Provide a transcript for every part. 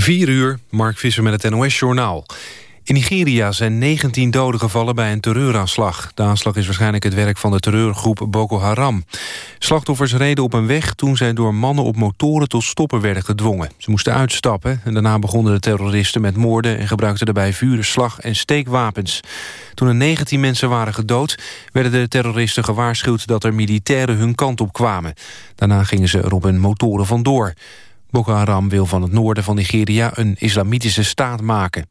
4 uur, Mark Visser met het NOS-journaal. In Nigeria zijn 19 doden gevallen bij een terreuraanslag. De aanslag is waarschijnlijk het werk van de terreurgroep Boko Haram. Slachtoffers reden op een weg toen zij door mannen op motoren tot stoppen werden gedwongen. Ze moesten uitstappen en daarna begonnen de terroristen met moorden... en gebruikten daarbij vuren, slag en steekwapens. Toen er 19 mensen waren gedood, werden de terroristen gewaarschuwd... dat er militairen hun kant op kwamen. Daarna gingen ze er op hun motoren vandoor. Boko Haram wil van het noorden van Nigeria een islamitische staat maken.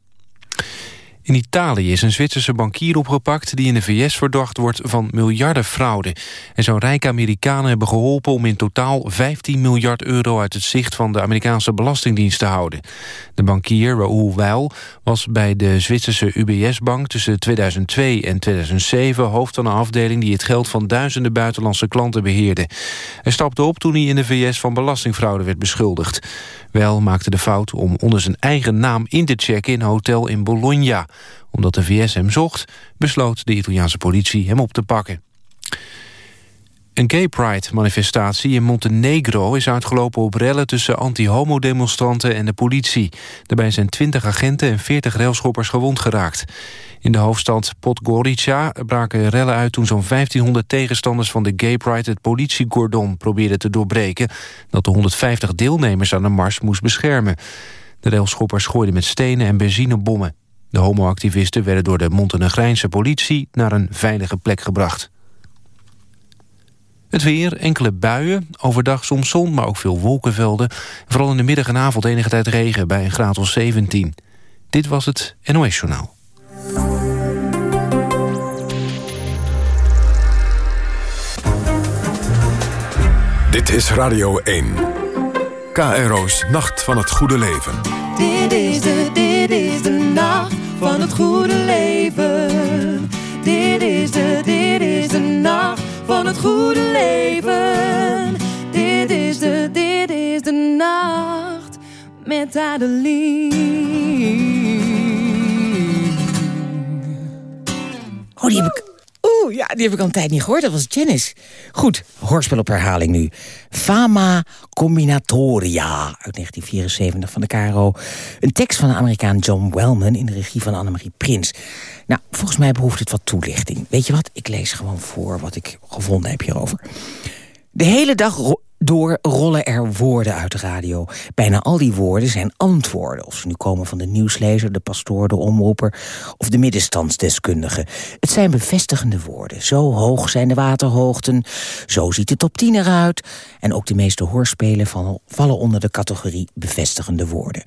In Italië is een Zwitserse bankier opgepakt... die in de VS verdacht wordt van miljardenfraude. En zo'n rijke Amerikanen hebben geholpen... om in totaal 15 miljard euro uit het zicht... van de Amerikaanse Belastingdienst te houden. De bankier, Raoul Weil, was bij de Zwitserse UBS-bank... tussen 2002 en 2007 hoofd van een afdeling... die het geld van duizenden buitenlandse klanten beheerde. Hij stapte op toen hij in de VS van belastingfraude werd beschuldigd. Wel maakte de fout om onder zijn eigen naam in te checken... in een hotel in Bologna. Omdat de VS hem zocht, besloot de Italiaanse politie hem op te pakken. Een gay pride-manifestatie in Montenegro is uitgelopen op rellen tussen anti-homo-demonstranten en de politie. Daarbij zijn 20 agenten en 40 railschoppers gewond geraakt. In de hoofdstad Podgorica braken rellen uit toen zo'n 1500 tegenstanders van de gay pride het politiegordon probeerden te doorbreken dat de 150 deelnemers aan de mars moest beschermen. De railschoppers gooiden met stenen en benzinebommen. De homoactivisten werden door de Montenegrijnse politie naar een veilige plek gebracht. Het weer, enkele buien, overdag soms zon, maar ook veel wolkenvelden. Vooral in de middag en avond enige tijd regen bij een graad of 17. Dit was het NOS Journaal. Dit is Radio 1. KRO's Nacht van het Goede Leven. Dit is de, dit is de nacht van het goede leven. Met Adeline. Oh, die heb ik... Oeh, ja, die heb ik al een tijd niet gehoord. Dat was Janice. Goed, hoorspel op herhaling nu. Fama Combinatoria uit 1974 van de KRO. Een tekst van de Amerikaan John Wellman in de regie van Annemarie Prins. Nou, volgens mij behoeft het wat toelichting. Weet je wat? Ik lees gewoon voor wat ik gevonden heb hierover. De hele dag door rollen er woorden uit de radio. Bijna al die woorden zijn antwoorden. Of ze nu komen van de nieuwslezer, de pastoor, de omroeper... of de middenstandsdeskundige. Het zijn bevestigende woorden. Zo hoog zijn de waterhoogten. Zo ziet de top 10 eruit. En ook de meeste hoorspelen vallen onder de categorie bevestigende woorden.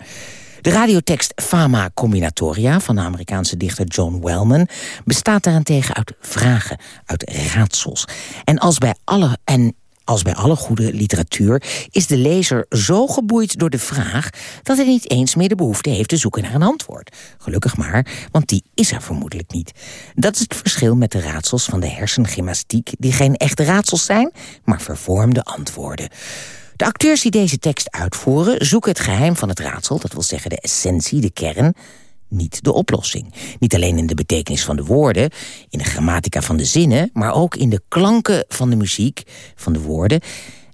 De radiotekst Fama Combinatoria van de Amerikaanse dichter John Wellman bestaat daarentegen uit vragen, uit raadsels. En als bij alle en als bij alle goede literatuur is de lezer zo geboeid door de vraag... dat hij niet eens meer de behoefte heeft te zoeken naar een antwoord. Gelukkig maar, want die is er vermoedelijk niet. Dat is het verschil met de raadsels van de hersengymnastiek... die geen echte raadsels zijn, maar vervormde antwoorden. De acteurs die deze tekst uitvoeren zoeken het geheim van het raadsel... dat wil zeggen de essentie, de kern niet de oplossing. Niet alleen in de betekenis van de woorden, in de grammatica van de zinnen... maar ook in de klanken van de muziek, van de woorden...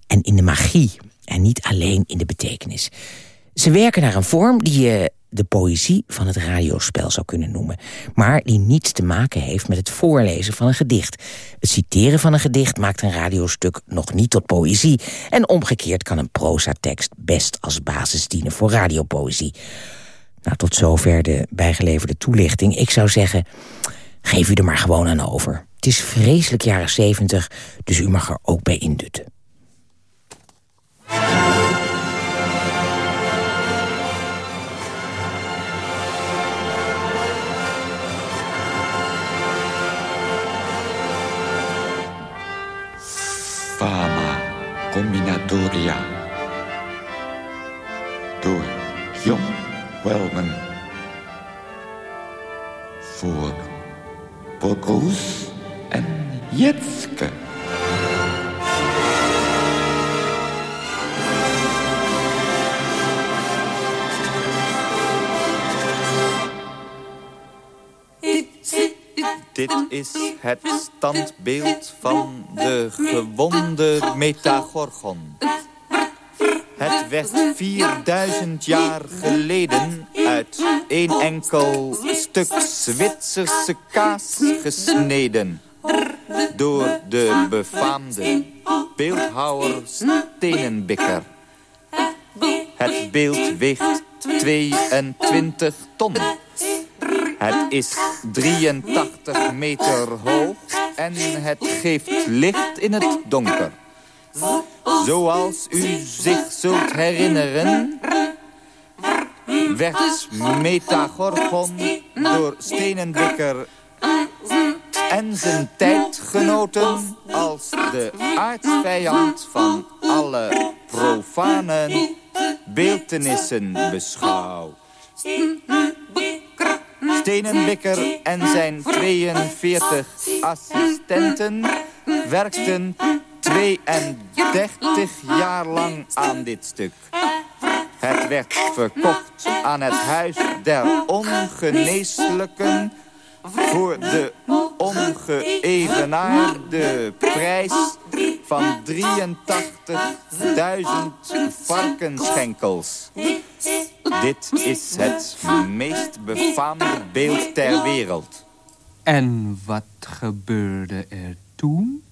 en in de magie, en niet alleen in de betekenis. Ze werken naar een vorm die je de poëzie van het radiospel zou kunnen noemen... maar die niets te maken heeft met het voorlezen van een gedicht. Het citeren van een gedicht maakt een radiostuk nog niet tot poëzie... en omgekeerd kan een prozatekst best als basis dienen voor radiopoëzie... Nou, tot zover de bijgeleverde toelichting. Ik zou zeggen, geef u er maar gewoon aan over. Het is vreselijk jaren zeventig, dus u mag er ook bij indutten. Fama combinatoria. Door Jong Voor Bogoes en Jetske. Dit is het standbeeld van de gewonde Metagorgon. Het werd 4000 jaar geleden uit één enkel stuk Zwitserse kaas gesneden. Door de befaamde beeldhouwer Stenenbikker. Het beeld weegt 22 ton. Het is 83 meter hoog en het geeft licht in het donker. Zoals u zich zult herinneren... werd Metagorgon door Stenenbikker en zijn tijdgenoten... als de aardvijand van alle profane beeltenissen beschouwd. Stenenbikker en zijn 42 assistenten werkten 32 jaar lang aan dit stuk. Het werd verkocht aan het Huis der Ongeneeslijken... voor de ongeëvenaarde prijs van 83.000 varkenschenkels. Dit is het meest befaamde beeld ter wereld. En wat gebeurde er toen?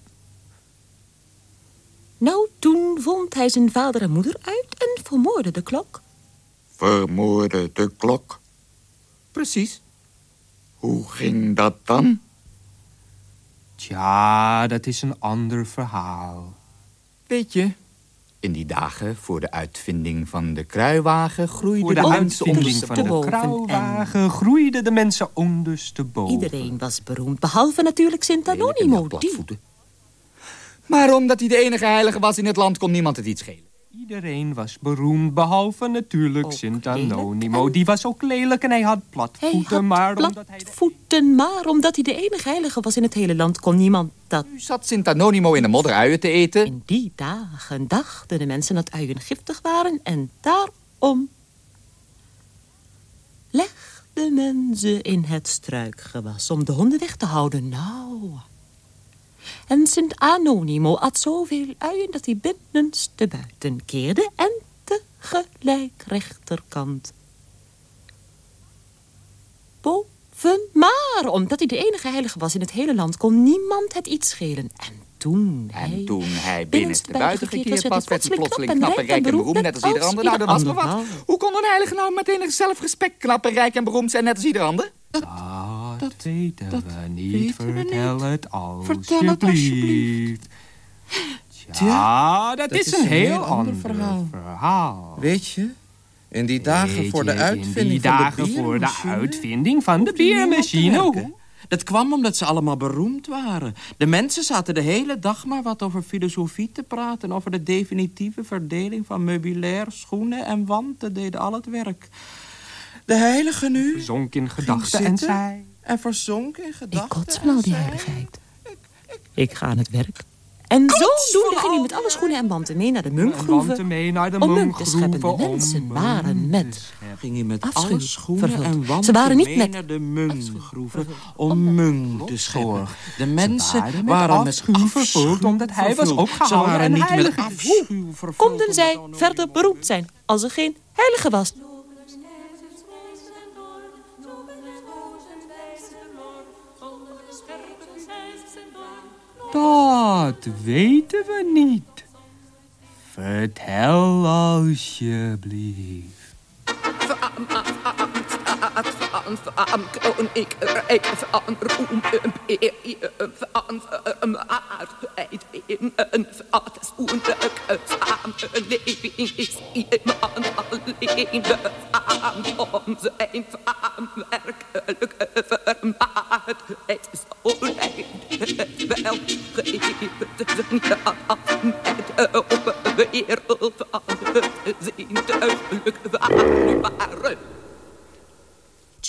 Nou, toen vond hij zijn vader en moeder uit en vermoorde de klok. Vermoorde de klok. Precies. Hoe ging dat dan? Tja, dat is een ander verhaal. Weet je, in die dagen voor de uitvinding van de kruiwagen... groeiden Voor de de mensen uitvinding van de kruiwagen groeiden de mensen ondersteboven. Iedereen was beroemd, behalve natuurlijk Sint Anonimo. Die Maar omdat hij de enige heilige was in het land... kon niemand het iets schelen. Iedereen was beroemd, behalve natuurlijk Ook Sint Anonimo. en- Die was ook lelijk en hij had hij platvoeten, had maar omdat hij... voeten, maar omdat hij de enige heilige was in het hele land... kon niemand dat. Nu zat Sint Anonimo in de modder uien te eten. In die dagen dachten de mensen dat uien giftig waren... en daarom legden men ze in het struikgewas... om de honden weg te houden. Nou... En Sint Anonimo at zoveel uien dat hij binnenste buiten keerde... en tegelijk rechterkant. Boven, maar omdat hij de enige heilige was in het hele land... kon niemand het iets schelen. En toen hij... En toen hij binnenste binnenste buiten gekeerd was... werd hij plotseling knap knap en rijk en beroemd, net als ieder ander. Nou, dat was maar wat. Hoe kon een heilige nou met enig zelfrespect knap en rijk en beroemd zijn, net als ieder ander? Dat, weten we niet. weten we Vertel niet. het Vertel het alsjeblieft. Tja, dat, is, een heel ander verhaal. verhaal. Weet je, in die dagen Weet voor de uitvinding in die van de dagen voor de uitvinding van de biermachine. Dat kwam omdat ze allemaal beroemd waren. De mensen zaten de hele dag maar wat over filosofie te praten... over de definitieve verdeling van meubilair, schoenen en wanten deden al het werk. De heilige nu Zonk in gedachten en zei... en verzonk in Ik gedachten. kots al die heiligheid. Ik ga aan het werk. En zodoende ging hij met alle schoenen en wanten mee naar de munkgroeven. mee naar de om munk te scheppen. De mensen waren met ging hij met Afschuw alle schoenen vervuld. en wanten Ze waren niet mee met naar de munkgroeven vervuld. om munk te scheppen. De mensen waren met waren met afschuw afschuw vervuld, omdat hij was opgehouden Ze waren en niet met afschuw vervuld. konden zij verder beroemd zijn als er geen heilige was. Dat weten we niet. Vertel alsjeblieft. Ik van van koninkrijk van roem van aardheid in een samenleving is iemand alleen om zijn het wel de wereld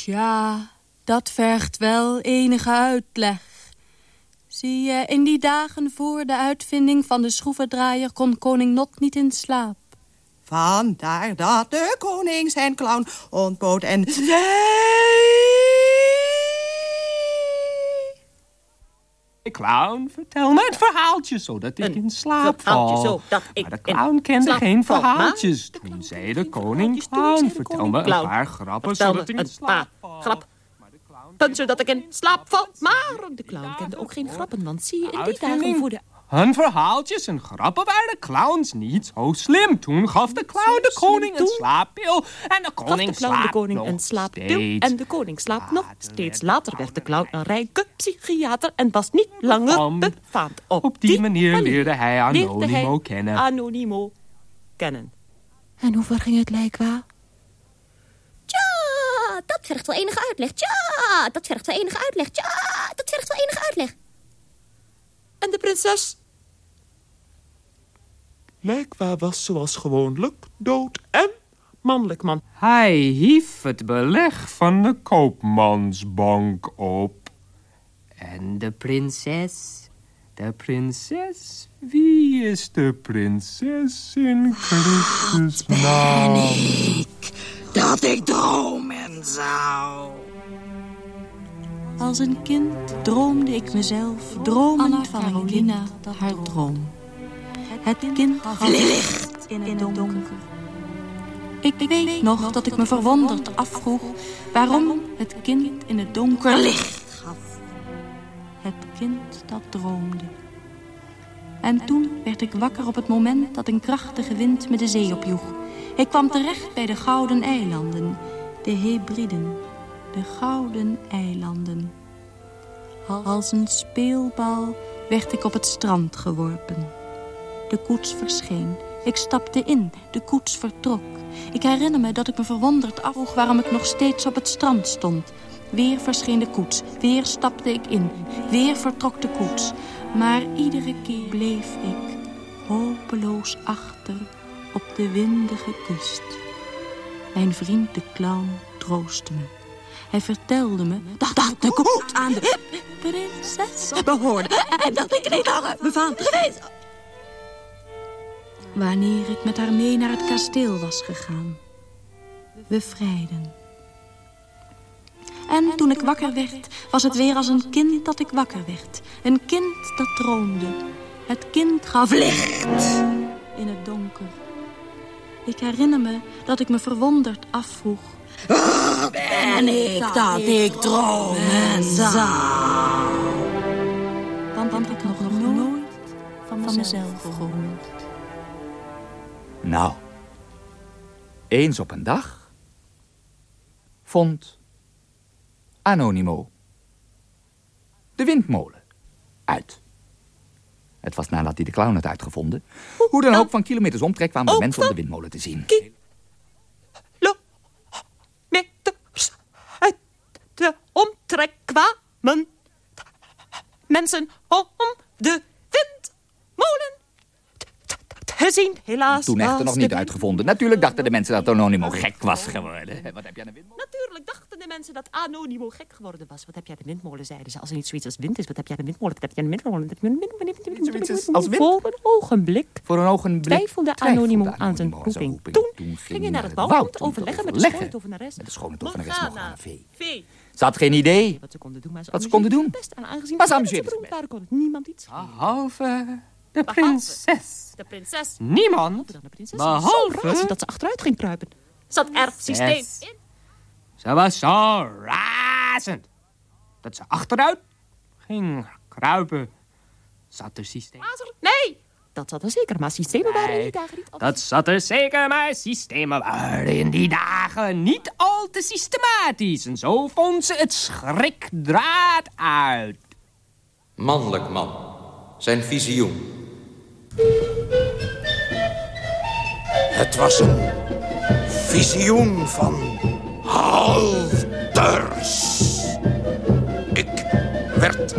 Tja, dat vergt wel enige uitleg. Zie je, in die dagen voor de uitvinding van de schroevendraaier... kon koning Not niet in slaap. Vandaar dat de koning zijn clown ontbood en zei... Clown, vertel me het verhaaltje, zodat ik in slaap val. zodat ik maar de clown kende geen val. verhaaltjes. Toen zei de koning Clown, vertel me een paar grappen, zodat ik in slaap paar grap. Punt zodat ik in slaap val. Maar de clown kende ook geen grappen, want zie je, in die dagen voor de... Hun verhaaltjes en grappen waren de clowns niet zo slim. Toen gaf de clown de koning een slaappil. En de gaf koning de clown de slaapt koning nog een slaappil. steeds. En de koning slaapt nog steeds. Later werd de clown een rijke psychiater en was niet langer befaamd. Op, Op die manier leerde hij leerde Anonimo hij kennen. Anonimo kennen. En hoe ver ging het lijkwa? Tja, dat vergt wel enige uitleg. Tja, dat vergt wel enige uitleg. Tja, dat vergt wel enige uitleg. En de prinses? Lijkwa was zoals gewoonlijk dood en mannelijk man. Hij hief het beleg van de koopmansbank op. En de prinses? De prinses? Wie is de prinses in Christus naam? Dat ik dromen zou. Als een kind droomde ik mezelf dromend van Carolina haar droom. Het kind gaf licht in het donker. Ik weet nog dat ik me verwonderd afvroeg waarom het kind in het donker licht gaf. Het kind dat droomde. En toen werd ik wakker op het moment dat een krachtige wind me de zee opjoeg. Ik kwam terecht bij de Gouden Eilanden, de Hebriden, de Gouden Eilanden. Als een speelbal werd ik op het strand geworpen. De koets verscheen. Ik stapte in. De koets vertrok. Ik herinner me dat ik me verwonderd afvroeg waarom ik nog steeds op het strand stond. Weer verscheen de koets. Weer stapte ik in. Weer vertrok de koets. Maar iedere keer bleef ik hopeloos achter op de windige kust. Mijn vriend de clown troostte me. Hij vertelde me dat, dat de koets aan de prinses behoorde. En dat ik niet langer befaamd geweest Wanneer ik met haar mee naar het kasteel was gegaan. Bevrijden. En toen ik wakker werd, was het weer als een kind dat ik wakker werd. Een kind dat droomde. Het kind gaf licht in het donker. Ik herinner me dat ik me verwonderd afvroeg. Ben ik dat ik dromen zou? Want, want ik nog nooit van mezelf droomde. Nou, eens op een dag vond Anonimo de windmolen uit. Het was nadat hij de clown had uitgevonden. Hoe dan ook, van kilometers omtrek kwamen de mensen om de windmolen te zien. Omtrek kwamen mensen om de windmolen te zien. Helaas Toen echter nog de niet uitgevonden. Natuurlijk dachten de mensen dat Anonimo gek was geworden. Wat heb jij aan de windmolen? Natuurlijk dachten de mensen dat Anonimo gek geworden was. Wat heb jij aan de windmolen, zeiden ze. Als er niet zoiets als wind is, wat heb jij aan de windmolen? Wat heb jij aan de windmolen? Wat heb de zoiets als- wind? Voor een ogenblik Voor een ogenblik twijfelde Anonimo aan zijn roeping. Toen ging hij naar het te overleggen met de overleggen schoontovenares. met de schoontovenares Morgana Vee. Ze had geen idee Wat ze konden doen, maar ze wat ze konden doen. best. En aangezien Maar ze ze amuseerden beroemd waren, kon het niemand iets. Behalve de prinses. De prinses. Niemand, Dan de prinses. Zo behalve dat ze achteruit ging kruipen. Zat er systeem in? Ze was zo razend dat ze achteruit ging kruipen. Zat er systeem? Nee! Dat zat er zeker, maar systemen waren in die dagen niet altijd. Dat zat er zeker, maar systemen waren in die dagen niet al te systematisch. En zo vond ze het schrikdraad uit. Mannelijk man. Zijn visioen. Het was een visioen van halters. Ik werd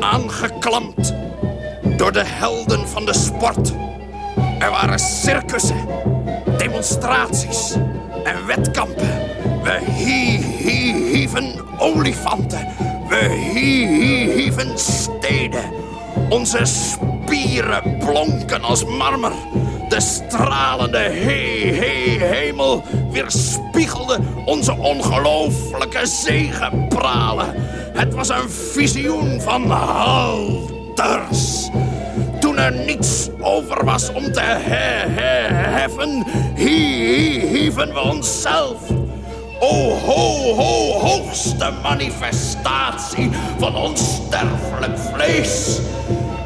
aangeklampt door de helden van de sport. Er waren circussen, demonstraties en wetkampen. We hie, hie, hieven olifanten. We hie, hie, hieven steden. Onze spieren blonken als marmer. De stralende he, he, hemel weerspiegelde onze ongelooflijke zegepralen. Het was een visioen van halters. Toen er niets over was om te he he heffen, hie hieven we onszelf. O ho ho, hoogste manifestatie van onsterfelijk vlees.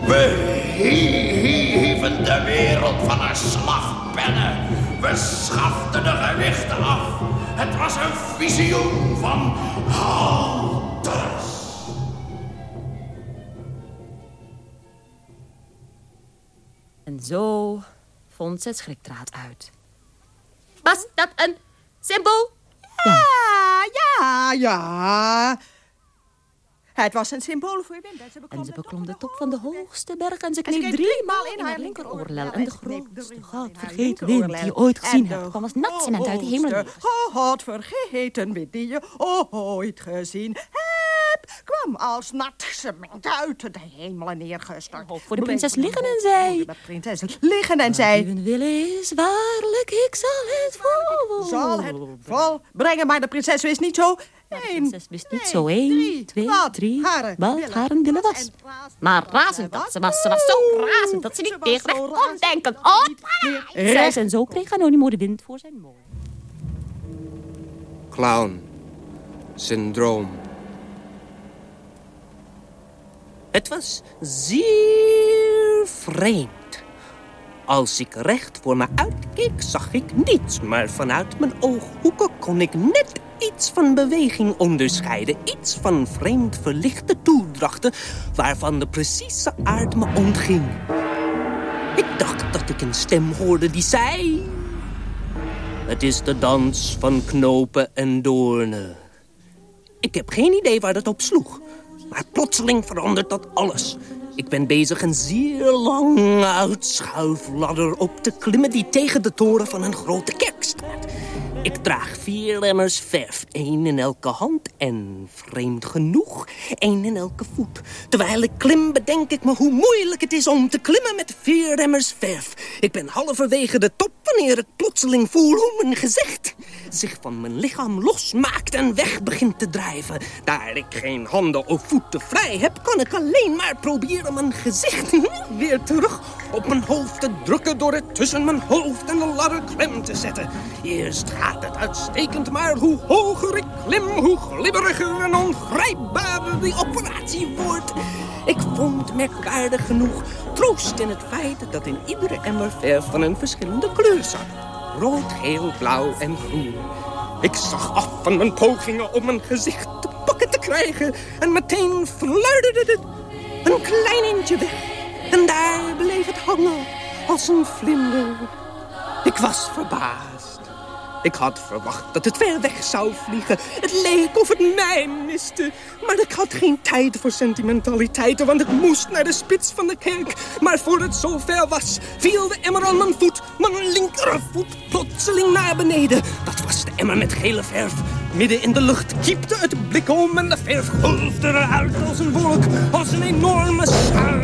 We hie hie hieven de wereld van haar slagpennen. We schaften de gewichten af. Het was een visioen van halters. En zo vond ze het schrikdraad uit. Was dat een symbool? Ja, ja, ja. Het was een symbool voor wind. En ze En ze beklom de top van de hoogste berg en ze kneep driemaal in haar linkeroor. linkeroorlel. En de grootste God vergeten wind die je ooit gezien hebt, kwam als natcement uit de hemel. God vergeten wind die je ooit gezien hebt, kwam als nat cement uit de hemel neergestort. Voor de prinses liggen en zei... De prinses liggen en zei... Uw wil is waarlijk, ik zal het vol. Zal het vol brengen, maar de prinses wist niet zo... De prinses wist niet zo één, twee, drie, wat haar een willen was. Maar razend dat ze was, ze was zo razend dat ze niet meer recht kon denken. Oh, zei ze en zo kreeg Anonimo de wind voor zijn molen. Clown. Syndroom. Het was zeer vreemd. Als ik recht voor me uitkeek, zag ik niets. Maar vanuit mijn ooghoeken kon ik net iets van beweging onderscheiden. Iets van vreemd verlichte toedrachten, waarvan de precieze aard me ontging. Ik dacht dat ik een stem hoorde die zei... Het is de dans van knopen en doornen. Ik heb geen idee waar dat op sloeg. Maar plotseling verandert dat alles. Ik ben bezig een zeer lange uitschuifladder op te klimmen... die tegen de toren van een grote kerk staat. Ik draag vier lemmers verf, één in elke hand en, vreemd genoeg, één in elke voet. Terwijl ik klim bedenk ik me hoe moeilijk het is om te klimmen met vier remmers verf. Ik ben halverwege de top wanneer ik plotseling voel hoe mijn gezicht zich van mijn lichaam losmaakt en weg begint te drijven. Daar ik geen handen of voeten vrij heb, kan ik alleen maar proberen mijn gezicht weer terug op mijn hoofd te drukken door het tussen mijn hoofd en de ladder klem te zetten. Eerst gaat het uitstekend, maar hoe hoger ik klim, hoe glibberiger en ongrijpbaarder die operatie wordt. Ik vond merkwaardig genoeg troost in het feit dat in iedere emmer verf van een verschillende kleur zat. Rood, geel, blauw en groen. Ik zag af van mijn pogingen om mijn gezicht te pakken te krijgen. En meteen fluiterde het een klein eentje weg. En daar bleef het hangen als een vlinder. Ik was verbaasd. Ik had verwacht dat het ver weg zou vliegen. Het leek of het mij miste. Maar ik had geen tijd voor sentimentaliteiten, want ik moest naar de spits van de kerk. Maar voor het zover was, viel de emmer aan mijn voet, mijn linkervoet plotseling naar beneden. Dat was de emmer met gele verf. Midden in de lucht kiepte het blik om en de verf golfde eruit als een wolk, als een enorme schuim.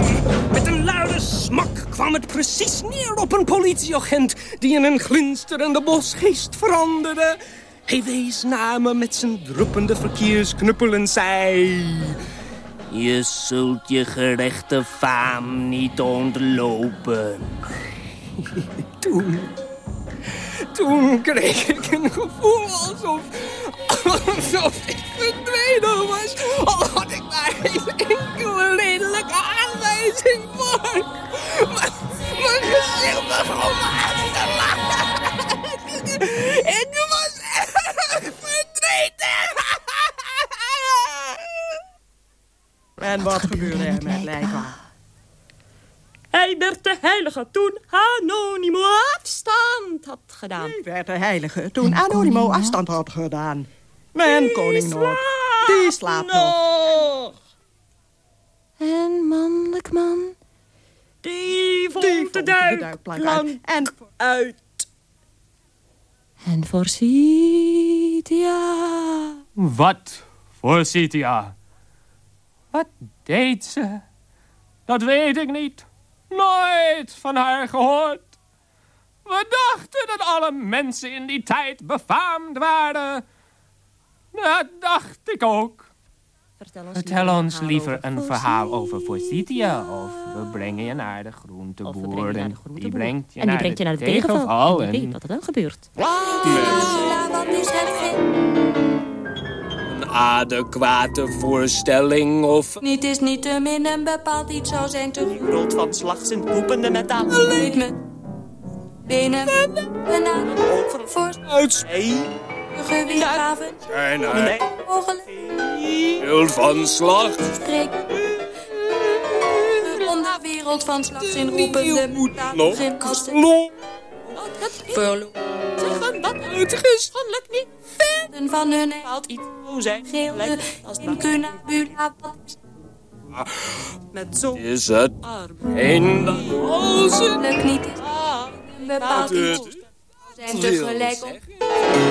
Met een luide smak kwam het precies neer op een politieagent die in een glinsterende bosgeest veranderde. Hij wees naar me met zijn druppende verkeersknuppel en zei... Je zult je gerechte faam niet ontlopen. Toen... Toen kreeg ik een gevoel alsof... alsof ik verdwenen was. En wat gebeurde er met Leica? Hij werd de heilige toen Anonimo afstand had gedaan. Hij werd de heilige toen Anonimo afstand had gedaan. En koning Noord, die slaapt nog. En mannelijk man, Die vond de duikplank uit. En uit. en voor Cythia. Wat voor Cynthia? Wat deed ze? Dat weet ik niet. Nooit van haar gehoord. We dachten dat alle mensen in die tijd befaamd waren. Dat dacht ik ook. Vertel ons liever een verhaal over Forsythia. Of we brengen je naar de groenteboer. En die brengt je En die brengt je naar de tegenval. En wie weet wat er dan gebeurt. Wat is het adequate voorstelling of... Niet is niet te min en bepaald iets zou zijn te Wereld van slag zijn poepende metaal. Leed me. Benen. Bananen. Voor. Uitzee. Geweergraven. Nee. Mogelijk. Wereld van slag. Streek. Wereld van slag in roepende Nog. kasten. Verloren. Zeggen dat uitgeschandelijk niet ver van hun Haalt iets zo zijn. Geelde in Cunabula. Met zo is het een dat als Lukt niet. Bepaald iets zijn tegelijk op.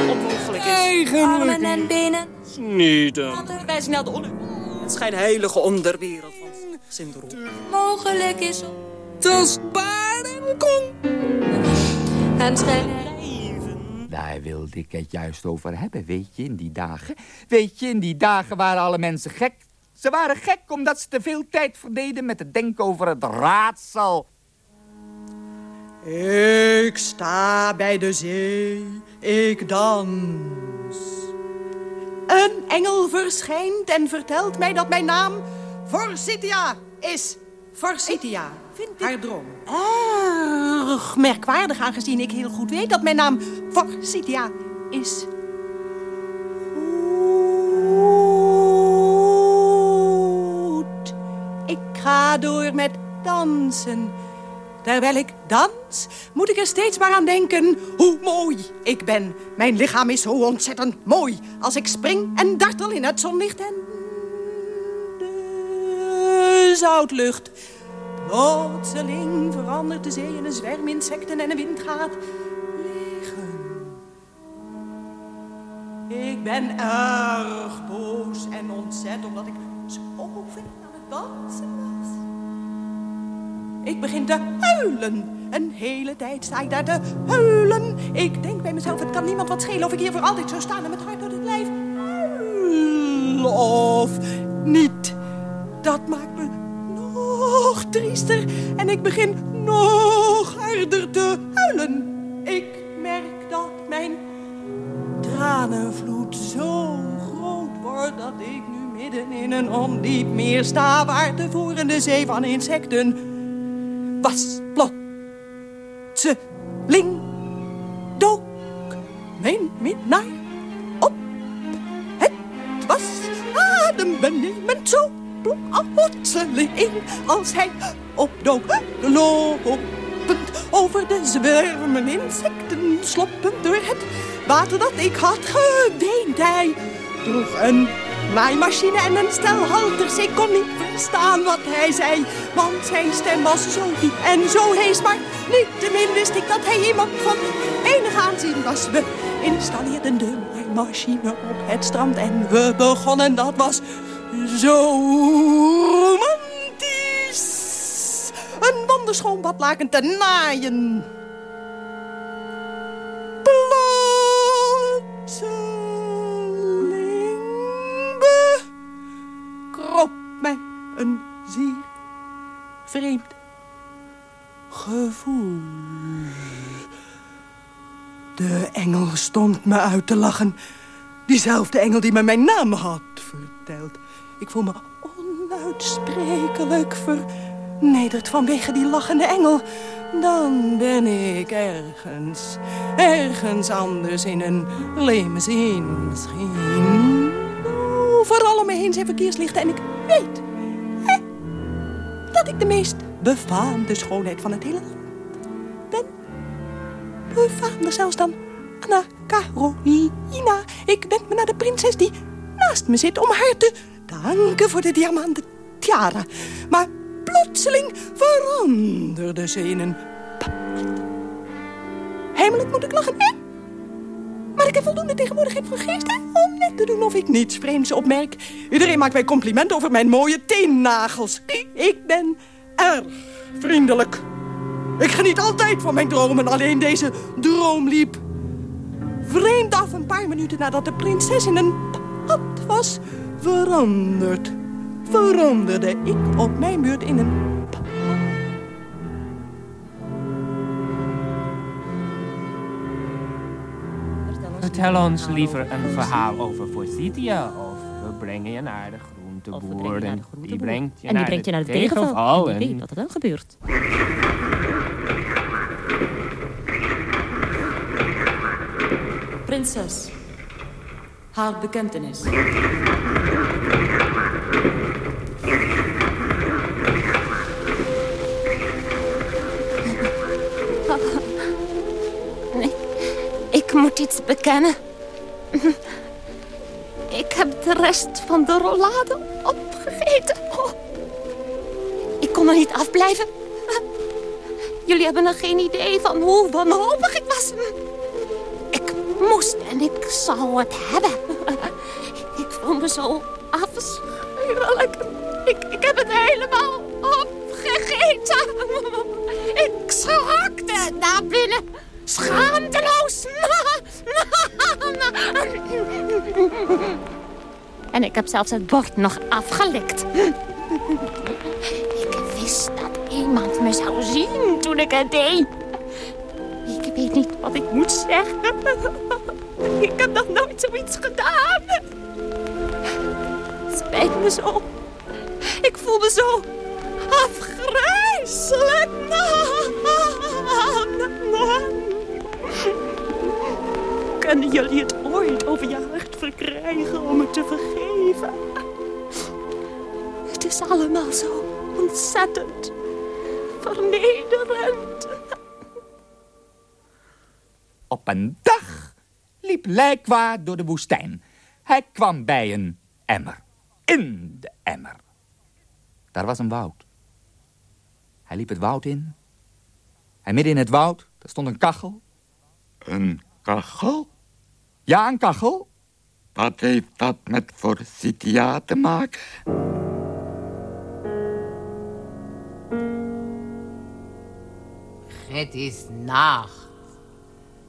onmogelijk is. Armen en benen. Niet een... Wij zijn naar de onder... Het schijnheilige onderwereld van syndroom. Mogelijk is op. Tastbaar en kon. En schijn. Daar wilde ik het juist over hebben, weet je, in die dagen. Weet je, in die dagen waren alle mensen gek. Ze waren gek omdat ze te veel tijd verdeden met het denken over het raadsel. Ik sta bij de zee, ik dans. Een engel verschijnt en vertelt mij dat mijn naam Forsythia is. Forsythia, haar droom. Erg merkwaardig aangezien ik heel goed weet dat mijn naam Forsythia is. Goed. Ik ga door met dansen. Terwijl ik dans, moet ik er steeds maar aan denken hoe mooi ik ben. Mijn lichaam is zo ontzettend mooi als ik spring en dartel in het zonlicht en de zoutlucht. Plotseling verandert de zee in een zwerm insecten en de wind gaat liggen. Ik ben erg boos en ontzet omdat ik zo ver aan het dansen was. Ik begin te huilen. Een hele tijd sta ik daar te huilen. Ik denk bij mezelf, het kan niemand wat schelen of ik hier voor altijd zou staan en met hart door het lijf. Of niet. Dat maakt me nog triester en ik begin nog harder te huilen. Ik merk dat mijn tranenvloed zo groot wordt dat ik nu midden in een ondiep meer sta waar de zee van insecten was plotseling dook mijn minnaar op. Het was adembenemend zo plotseling als hij opdook. Lopend over de zwermen insecten sloppend door het water dat ik had geweend. Hij droeg een naaimachine en een stel halters. Ik kon niet verstaan wat hij zei, want zijn stem was zo diep en zo hees. Maar niettemin wist ik dat hij iemand van enig aanzien was. We installeerden de naaimachine op het strand en we begonnen. Dat was zo romantisch. Een wonderschoon badlaken te naaien. kroop mij een zeer vreemd gevoel. De engel stond me uit te lachen. Diezelfde engel die me mijn naam had verteld. Ik voel me onuitsprekelijk vernederd vanwege die lachende engel. Dan ben ik ergens, ergens anders in een limousine misschien. Overal om me heen zijn verkeerslichten en ik weet dat ik de meest befaamde schoonheid van het hele land ben. Befaamder zelfs dan Anna Carolina. Ik wend me naar de prinses die naast me zit om haar te danken voor de diamanten tiara. Maar plotseling veranderde ze in een paard. Heimelijk moet ik lachen, hè? Maar ik heb voldoende tegenwoordigheid van geest om net te doen of ik niets vreemds opmerk. Iedereen maakt mij complimenten over mijn mooie teennagels. Ik ben erg vriendelijk. Ik geniet altijd van mijn dromen, alleen deze droom liep vreemd af een paar minuten nadat de prinses in een pad was veranderd, veranderde ik op mijn beurt in een Vertel ons liever een verhaal over Forsythia. Of we brengen je naar de groenteboer. En die brengt je En die brengt je naar de tegenval. En wie weet wat er dan gebeurt. Prinses. Haar bekentenis. Ik moet iets bekennen. Ik heb de rest van de rollade opgegeten. Oh. Ik kon er niet afblijven. Jullie hebben nog geen idee van hoe wanhopig ik was. Ik moest en ik zou het hebben. Ik voel me zo afschuwelijk. Ik, ik heb het helemaal opgegeten. Ik schokte naar binnen. Schaamteloos. En ik heb zelfs het bord nog afgelikt. Ik wist dat iemand me zou zien toen ik het deed. Ik weet niet wat ik moet zeggen. Ik heb nog nooit zoiets gedaan. Het me zo. Ik voel me zo afgrijzelijk. Kunnen jullie het ooit over je hart verkrijgen om me te vergeven? Het is allemaal zo ontzettend vernederend. Op een dag liep Lijkwa door de woestijn. Hij kwam bij een emmer. In de emmer. Daar was een woud. Hij liep het woud in. En midden in het woud, daar stond een kachel. Een kachel? Ja, een kachel. Wat heeft dat met Forsythia te maken? Het is nacht.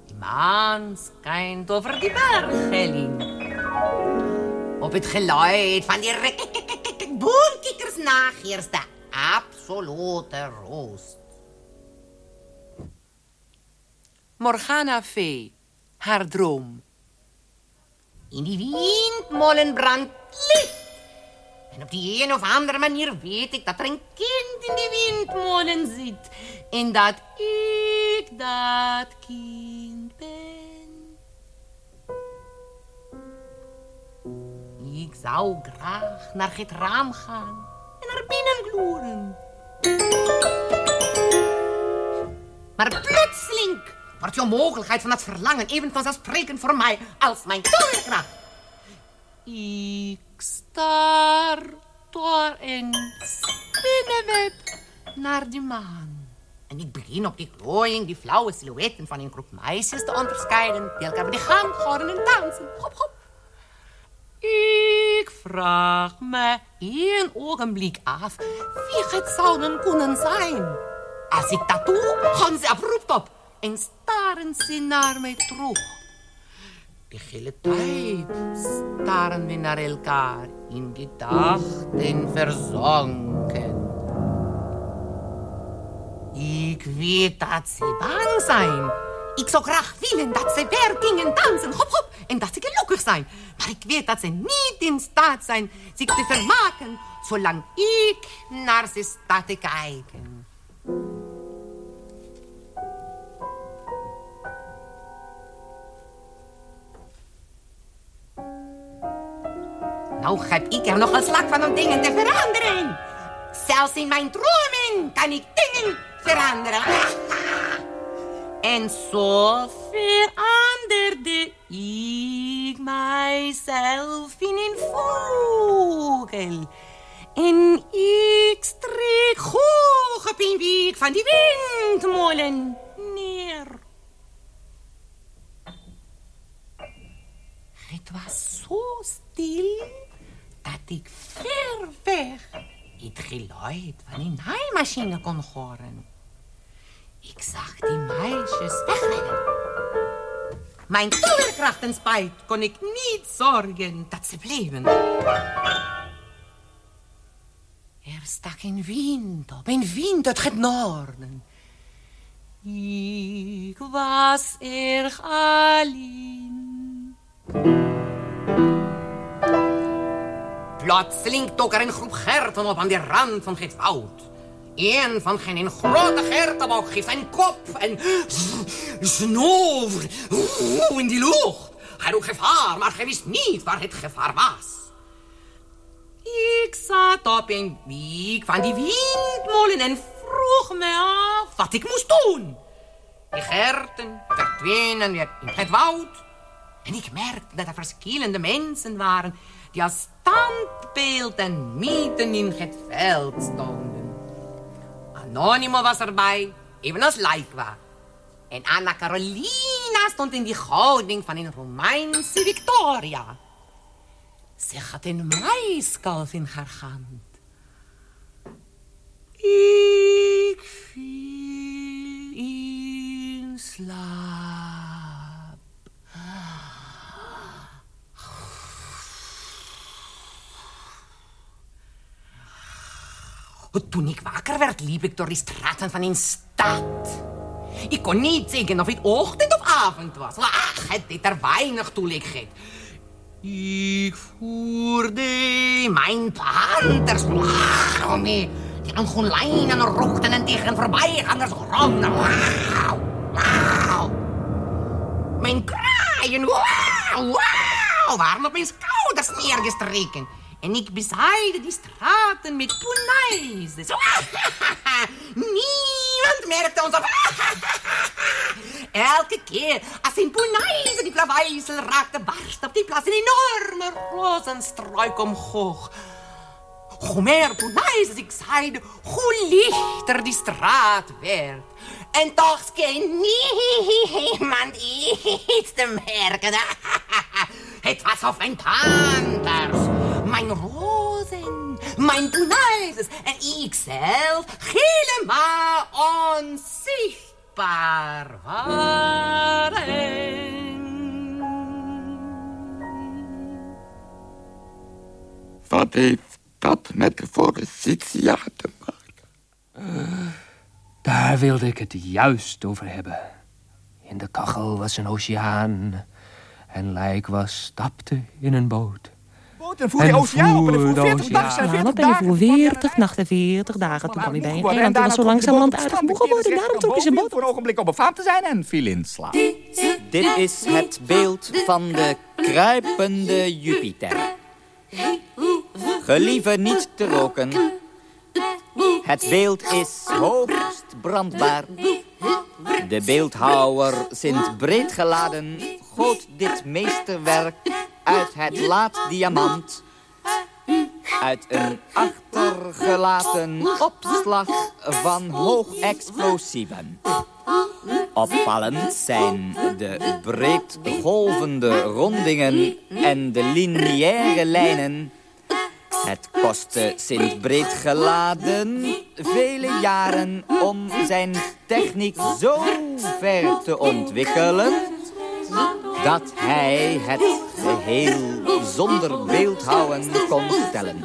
De maan schijnt over die berghelling. Op het geluid van die boomkikkers na heerst de absolute roost. Morgana Vee, haar droom. In die windmolen brandt licht. En op die een of andere manier weet ik dat er een kind in die windmolen zit. En dat ik dat kind ben. Ik zou graag naar het raam gaan en naar binnen gloeren. Maar plotseling wordt de onmogelijkheid van dat verlangen even vanzelfsprekend voor mij als mijn toverkracht. Ik staar door een spinnenweb naar de maan. En ik begin op die glooiing die flauwe silhouetten van een groep meisjes te onderscheiden... die elkaar bij de gang houden en dansen. Hop, hop. Vraag me één ogenblik af wie het zouden kunnen zijn. Als ik dat doe, gaan ze abrupt op en staren ze naar mij terug. De hele tijd staren we naar elkaar in gedachten verzonken. Ik weet dat ze bang zijn. Ik zou graag willen dat ze weer gingen dansen, hop hop, en dat ze gelukkig zijn. Maar ik weet dat ze niet in staat zijn zich te vermaken, zolang ik naar ze sta te kijken. Nou heb ik er nog een slag van om dingen te veranderen. Zelfs in mijn dromen kan ik dingen veranderen. En zo veranderde ik mijzelf in een vogel. En ik streek hoog op een wiek van die windmolen neer. Het was zo stil dat ik ver weg het geluid van een naaimachine kon horen. Ik zag die meisjes wegrennen. Mijn toverkrachten spijt kon ik niet zorgen dat ze bleven. Er stak een wind op, een wind uit het noorden. Ik was erg alleen. Plotseling tok er een groep gerten op aan de rand van het woud. Een van hen een grote gertenbok geeft zijn kop en snoof in die lucht. Hij roept gevaar, maar hij wist niet waar het gevaar was. Ik zat op een wiek van die windmolen en vroeg me af wat ik moest doen. De gerten verdwenen weer in het woud. En ik merkte dat er verschillende mensen waren die als standbeelden midden in het veld stonden. Anonimo was erbij, evenals Laikwa. En Anna Carolina stond in die houding van een Romeinse Victoria. Ze had een maiskalf in haar hand. Ik viel in slaap. Toen ik wakker werd, liep ik door die straten van een stad. Ik kon niet zeggen of het ochtend of avond was. Ach, het deed er weinig toe. Ik voerde mijn panters blauw mee. Die aan lijnen rookten en tegen voorbijgangers gromden. Wauw, wauw. Mijn kraaien, wauw, wauw, waren op mijn schouders neergestreken. En ik bezaaide die straten met punaises. Niemand merkte ons op. Elke keer als een punaise die plaveisel raakte, barst op die plaats een enorme rozenstruik omhoog. Hoe meer punaises ik zeide, hoe lichter die straat werd. En toch scheen niemand iets te merken. Het was of een tanders. Mijn rozen, mijn punaises en ikzelf helemaal onzichtbaar waren. Wat heeft dat met de Forsythia te maken? Daar wilde ik het juist over hebben. In de kachel was een oceaan. En Lijkwas stapte in een boot. En voer de oceaan op en voer 40 dagen Ja, dan ben je voor 40 nachten, 40 dagen. Toen kwam hij bij een eiland en was zo langzamerhand uitgebogen geworden. Daarom trok hij zijn boot. Voor een ogenblik op een vaart te zijn en viel in slaap. Dit is het beeld van de kruipende Jupiter. Gelieve niet te roken. Het beeld is hoogst brandbaar. De beeldhouwer Sint Breedgeladen goot dit meesterwerk uit het laaddiamant. Uit een achtergelaten opslag van hoogexplosieven. Opvallend zijn de breed golvende rondingen en de lineaire lijnen. Het kostte Sint Breedgeladen vele jaren om zijn techniek zo ver te ontwikkelen dat hij het geheel zonder beeldhouden kon stellen.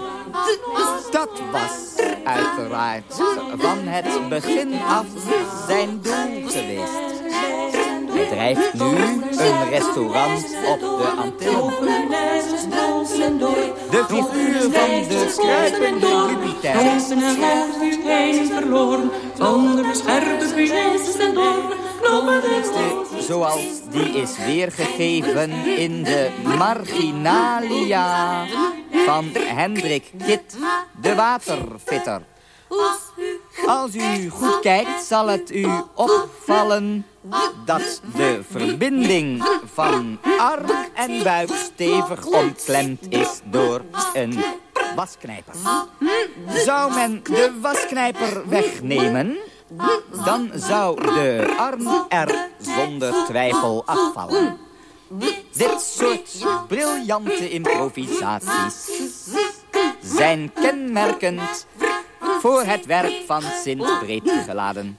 Dat was uiteraard van het begin af zijn doel geweest. Hij drijft nu een restaurant op de Antillen. De figuur van de kruipende Jupiter. Zonder beschermde finesses en knoppen Zoals die is weergegeven in de Marginalia van Hendrik Kit, de waterfitter. Als u goed kijkt zal het u opvallen dat de verbinding van arm en buik stevig omklemd is door een wasknijper. Zou men de wasknijper wegnemen, dan zou de arm er zonder twijfel afvallen. Dit soort briljante improvisaties zijn kenmerkend voor het werk van Sint Breedgeladen.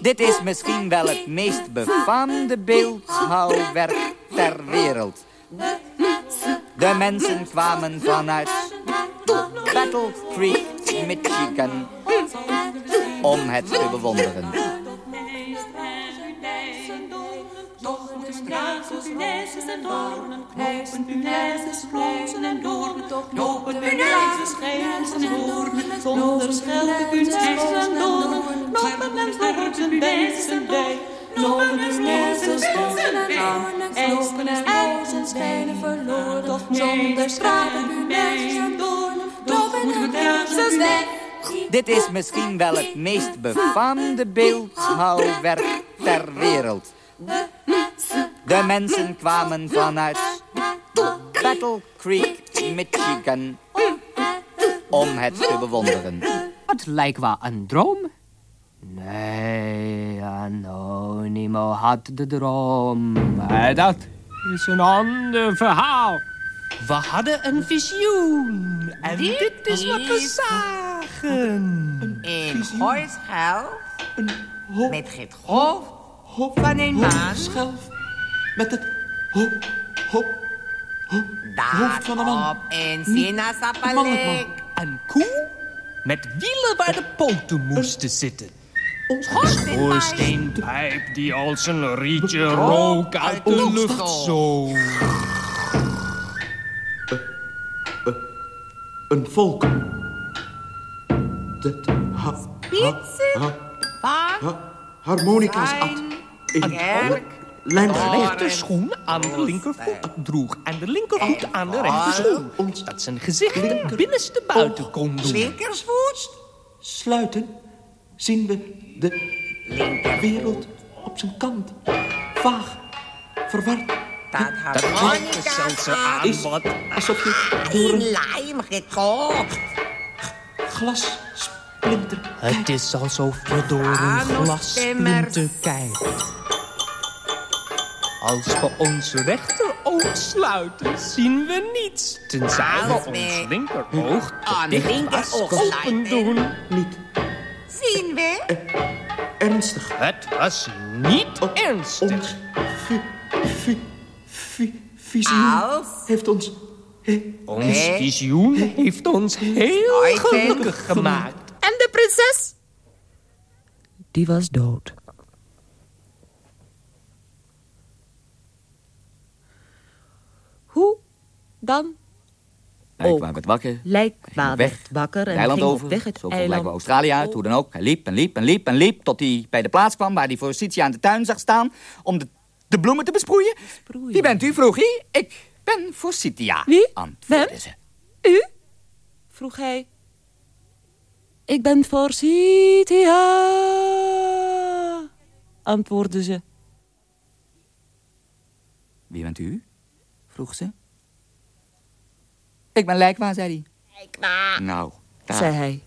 Dit is misschien wel het meest befaamde beeldhouwwerk ter wereld. De mensen kwamen vanuit Battle Creek, Michigan, om het te bewonderen. punaises en doornen, knopen, punaises, klozen en doornen, toch knopen, punaises, schijns en doornen, zonder schelpen, punaises en doornen, knopen en doornen, bijzen bij. Knopen en punaises, klozen en doornen, knopen en ijzen schijnen verloren, toch zonder straten, punaises en doornen, knopen en punaises. Dit is misschien wel het meest befaamde beeldhouwwerk ter wereld. De mensen kwamen vanuit Battle Creek, Michigan, om het te bewonderen. Het lijkt wel een droom. Nee, Anonimo had de droom. Maar dat is een ander verhaal. We hadden een visioen. En dit, is wat we zagen. In Gooischuil met het hoofd van een man. Met het ho, ho, ho, hoofd van een man. op een sinaasappelek. Een koe met wielen waar de poten moesten zitten. Een schoorsteenpijp die als een rietje rook uit de lucht zo. Een volk. Dat ha, ha, ha, ha, harmonica's at. In rechterschoen aan de linkervoet droeg en de linkervoet aan de rechterschoen. Dat zijn gezicht binnenste buiten kon doen. Linkersvoet. Sluiten zien we de wereld op zijn kant. Vaag, verward. Dat harmonica aan Is wat alsof je door een lijm gekoopt. Het is alsof je door een Ah, nog glassplinter kijkt. Als we ons rechteroog sluiten, zien we niets. Tenzij we ons linkeroog dicht open sluiten. doen. niet Zien we? ernstig. Het was niet ernstig. Ons vi, vi, vi, visioen Als heeft ons... Ons visioen heeft ons heel gelukkig gemaakt. En de prinses? Die was dood. Hoe dan? Lijkwaar werd wakker. Lijkwaar weg. werd wakker en eiland ging over. weg het Zo eiland. Australië uit, hoe dan ook. Hij liep en liep en liep en liep... tot hij bij de plaats kwam waar hij voor Sitia aan de tuin zag staan... om de, de bloemen te besproeien. Wie bent u, vroeg hij. Ik ben voor Sitia, Wie? antwoordde ze. U? Vroeg hij. Ik ben voor Sitia, antwoordde ze. Wie bent u? vroeg ze. Ik ben Lijkwaar, zei hij. Lijkwaar. Nou, daar... zei hij.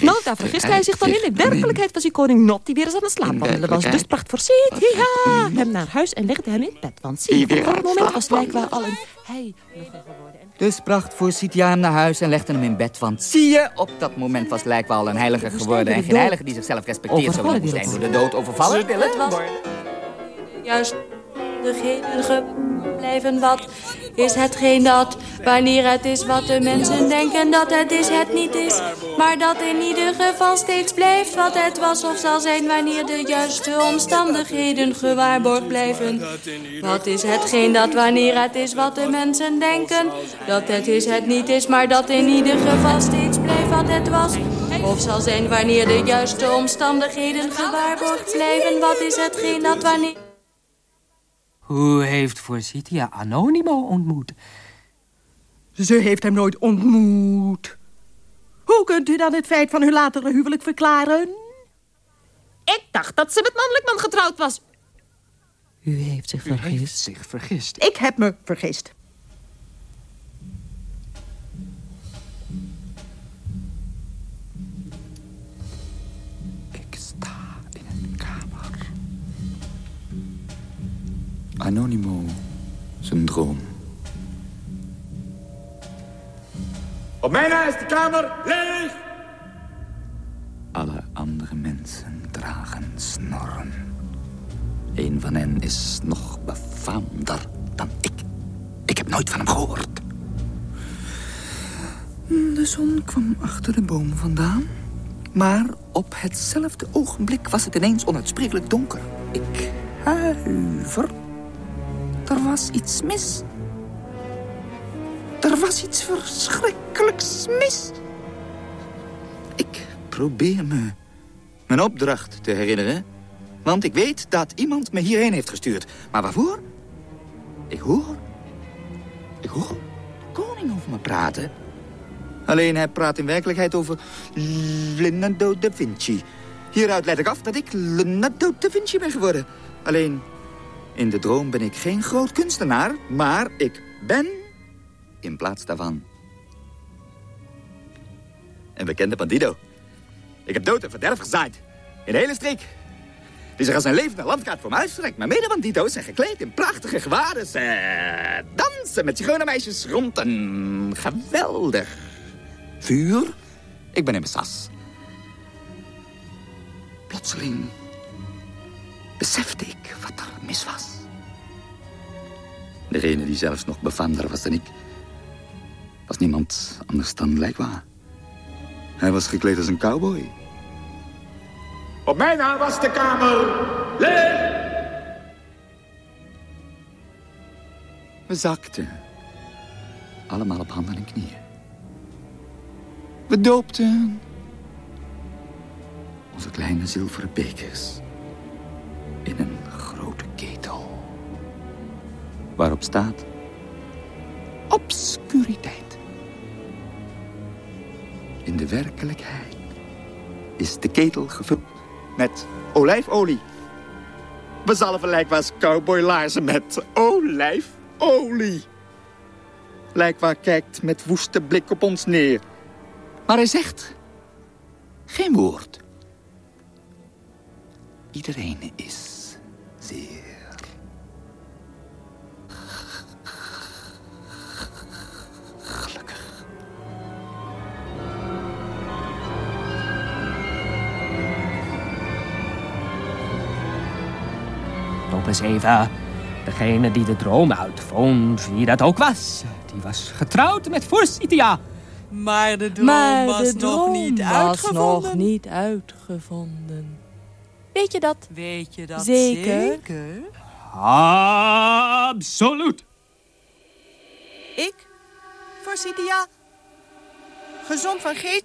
Nou, daar vergist hij zich dan in. In werkelijkheid was die koning Not die weer eens aan het slaap wandelen was. Dus bracht voor Sitia hem naar huis en legde hem in bed. Want zie, op dat moment was Lijkwaar al een geworden. Dus bracht voor Sitia hem naar huis en legde hem in bed. Want zie je, op dat moment was Lijkwaar al een heilige geworden. En geen heilige die zichzelf respecteert zou willen zijn door de dood overvallen willen Het was juist degene gebleven wat is hetgeen dat wanneer het is wat de mensen denken dat het is het niet is? Maar dat in ieder geval steeds blijft wat het was of zal zijn wanneer de juiste omstandigheden gewaarborgd blijven. Wat is hetgeen dat wanneer het is wat de mensen denken dat het is het niet is? Maar dat in ieder geval steeds blijft wat het was of zal zijn wanneer de juiste omstandigheden gewaarborgd blijven? Wat is hetgeen dat wanneer Hoe heeft Forsythia Anonimo ontmoet? Ze heeft hem nooit ontmoet. Hoe kunt u dan het feit van hun latere huwelijk verklaren? Ik dacht dat ze met mannelijk man getrouwd was. U heeft zich U heeft zich vergist. Ik heb me vergist. Anonimo zijn droom. Op mij na is de kamer leeg. Alle andere mensen dragen snel Een van hen is nog befaamder dan ik. Ik heb nooit van hem gehoord. De zon kwam achter de boom vandaan. Maar op hetzelfde ogenblik was het ineens onuitsprekelijk donker. Ik huiver. Er was iets mis. Er was iets verschrikkelijks mis. Ik probeer me mijn opdracht te herinneren. Want ik weet dat iemand me hierheen heeft gestuurd. Maar waarvoor? Ik hoor... Ik hoor de koning over me praten. Alleen hij praat in werkelijkheid over Leonardo da Vinci. Hieruit leid ik af dat ik Leonardo da Vinci ben geworden. Alleen, in de droom ben ik geen groot kunstenaar... maar ik ben, in plaats daarvan... een bekende bandido. Ik heb dood en verderf gezaaid. In de hele streek. Die zich als een levende landkaart voor me uitstrekt. Mijn medebandido's zijn gekleed in prachtige gewaden. Ze dansen met zigeunermeisjes rond een geweldig vuur. Ik ben in mijn sas. Plotseling besefte ik wat er mis was. Degene die zelfs nog befaamder was dan ik... was niemand anders dan Lijkwa. Hij was gekleed als een cowboy. Op mijn naam was de kamer leeg. We zakten. Allemaal op handen en knieën. We doopten onze kleine zilveren bekers Waarop staat obscuriteit. In de werkelijkheid is de ketel gevuld met olijfolie. We zalven lijkwaars cowboylaarzen met olijfolie. Lijkwaar kijkt met woeste blik op ons neer. Maar hij zegt geen woord. Iedereen is zeer eens even. Degene die de droom uitvond, wie dat ook was, die was getrouwd met Forsythia. Maar de droom Maar was de nog niet was uitgevonden. nog niet uitgevonden. Weet je dat? Weet je dat Zeker? zeker? Absoluut. Ik, Forsythia, gezond van geest,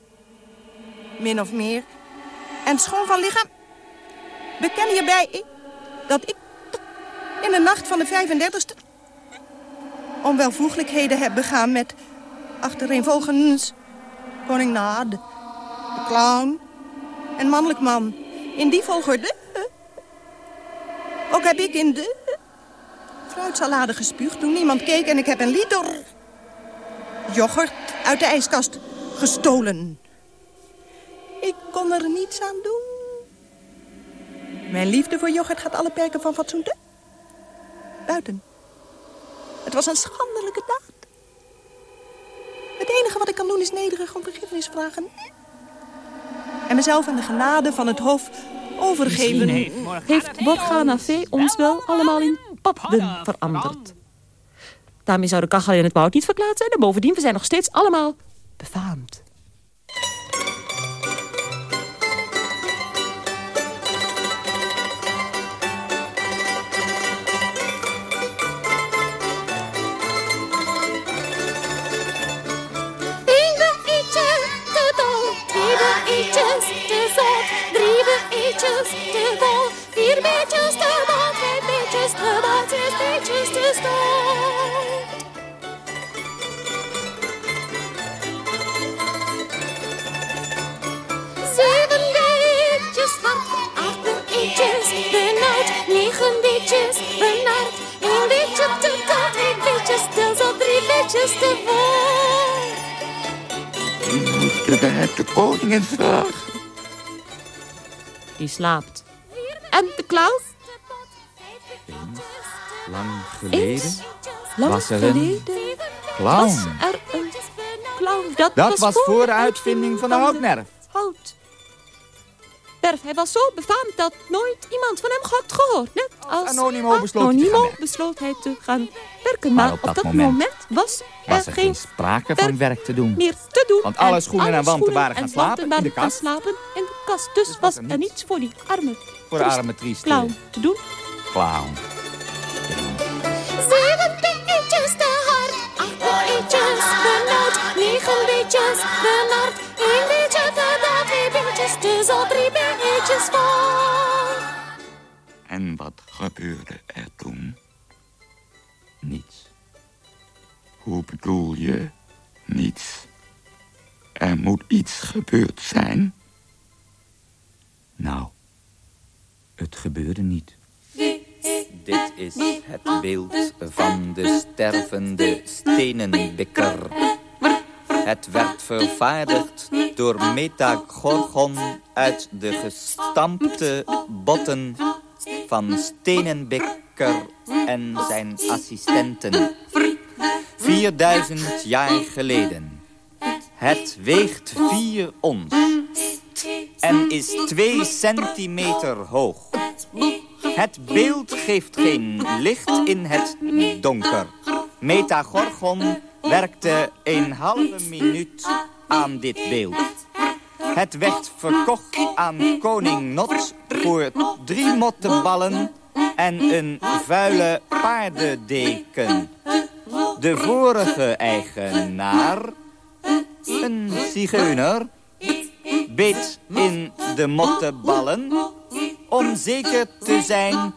min of meer, en schoon van lichaam, beken hierbij dat ik in de nacht van de 35e onwelvoeglijkheden heb begaan met achtereenvolgens koning Naad, de clown en mannelijk man. In die volgorde. Ook heb ik in de fruitsalade gespuugd toen niemand keek en ik heb een liter yoghurt uit de ijskast gestolen. Ik kon er niets aan doen. Mijn liefde voor yoghurt gaat alle perken van fatsoen te Het was een schandelijke daad. Het enige wat ik kan doen is nederig om vergiffenis vragen. En mezelf aan de genade van het hof overgeven. Heeft Morgana Vee ons wel allemaal in padden veranderd. Daarmee zou de kachel in het woud niet verklaard zijn... en bovendien, we zijn nog steeds allemaal befaamd. Beetjes beetjes beetjes te stoot. Zeven beetjes hard, acht eetjes benauwd, negen beetjes benard, één beetje te koud, één beetje te zot, drie beetjes te vol. Moeten we de koningin vragen? Die slaapt. En de? Lang geleden Lang was er een geleden clown. was er een clown. Dat, Dat was voor de uitvinding van de houtnerf. Hout. Hij was zo befaamd dat nooit iemand van hem had gehoord. Net als Anonimo besloot hij te Anonimo gaan werken. besloot hij te gaan werken. Maar, op dat, moment, was, Was er er geen sprake van werk te doen. meer te doen. Want alle En schoenen en wanten waren gaan en slapen in de kast. slapen in de kast. Dus, was er niets voor die arme Voor de arme trieste clown te doen. clown. Zeven beetjes te hard, acht beetjes benauwd, negen beetjes benard, één beetje te laat, twee beetjes te zat, drie beetjes vol. En wat gebeurde er toen? Niets. Hoe bedoel je niets? Er moet iets gebeurd zijn. Nou, het gebeurde niet. Dit is het beeld van de stervende stenenbikker. Het werd vervaardigd door Metagorgon uit de gestampte botten van Stenenbikker en zijn assistenten. 4000 jaar geleden. Het weegt 4 ons en is 2 centimeter hoog. Het beeld geeft geen licht in het donker. Metagorgon werkte een halve minuut aan dit beeld. Het werd verkocht aan koning Not voor drie mottenballen en een vuile paardendeken. De vorige eigenaar, een zigeuner, beet in de mottenballen om zeker te zijn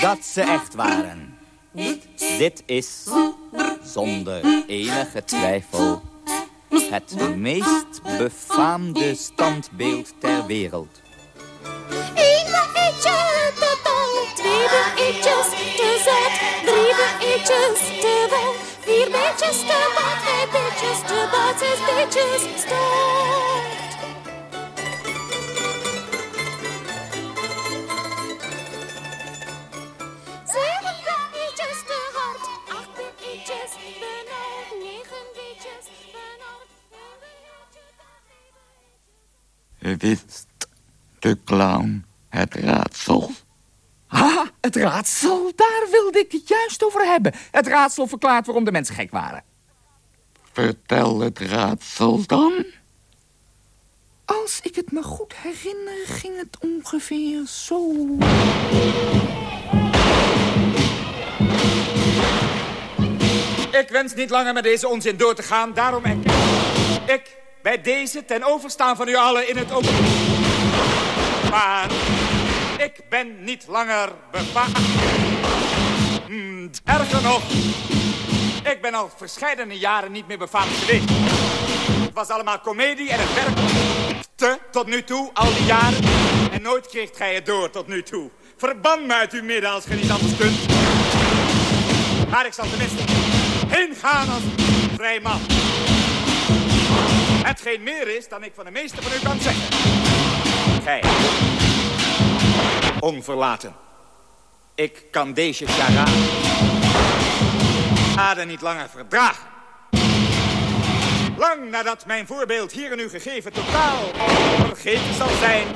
dat ze echt waren. Dit is, zonder enige twijfel, het meest befaamde standbeeld ter wereld. Eén beetje te bal, twee beetjes te zat, drie beetjes te wel, vier beetjes te bad, vijf beetjes te bad, zes beetjes start. Zeven beetjes te hard, acht beetjes benauwd, negen beetjes benauwd, Wist de clown het raadsel? Het raadsel, daar wilde ik het juist over hebben. Het raadsel verklaart waarom de mensen gek waren. Vertel het raadsel dan. Als ik het me goed herinner, ging het ongeveer zo. Ik wens niet langer met deze onzin door te gaan, daarom ik... Ik, bij deze ten overstaan van u allen in het open... Maar ik ben niet langer bepaald. Hmm, erger nog, ik ben al verscheidene jaren niet meer befaamd geweest. Het was allemaal komedie en het werkte tot nu toe, al die jaren. En nooit kreeg gij het door tot nu toe. Verban me uit uw midden als ge niet anders kunt. Maar ik zal tenminste heen gaan als vrij man. Hetgeen meer is dan ik van de meeste van u kan zeggen. Gij, onverlaten. Ik kan deze charade niet langer verdragen. Lang nadat mijn voorbeeld hier en u gegeven totaal vergeten zal zijn...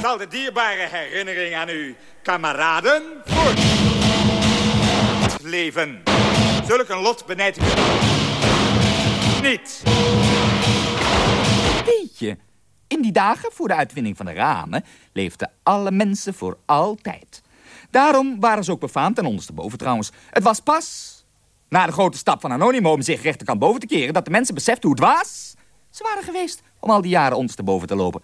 zal de dierbare herinnering aan uw kameraden voortleven. Zulk een lot benijdt u niet. Weet je, in die dagen voor de uitvinding van de ramen leefden alle mensen voor altijd. Daarom waren ze ook befaamd en ondersteboven trouwens. Het was pas na de grote stap van Anonimo om zich rechterkant boven te keren... dat de mensen beseften hoe dwaas ze waren geweest om al die jaren ondersteboven te lopen.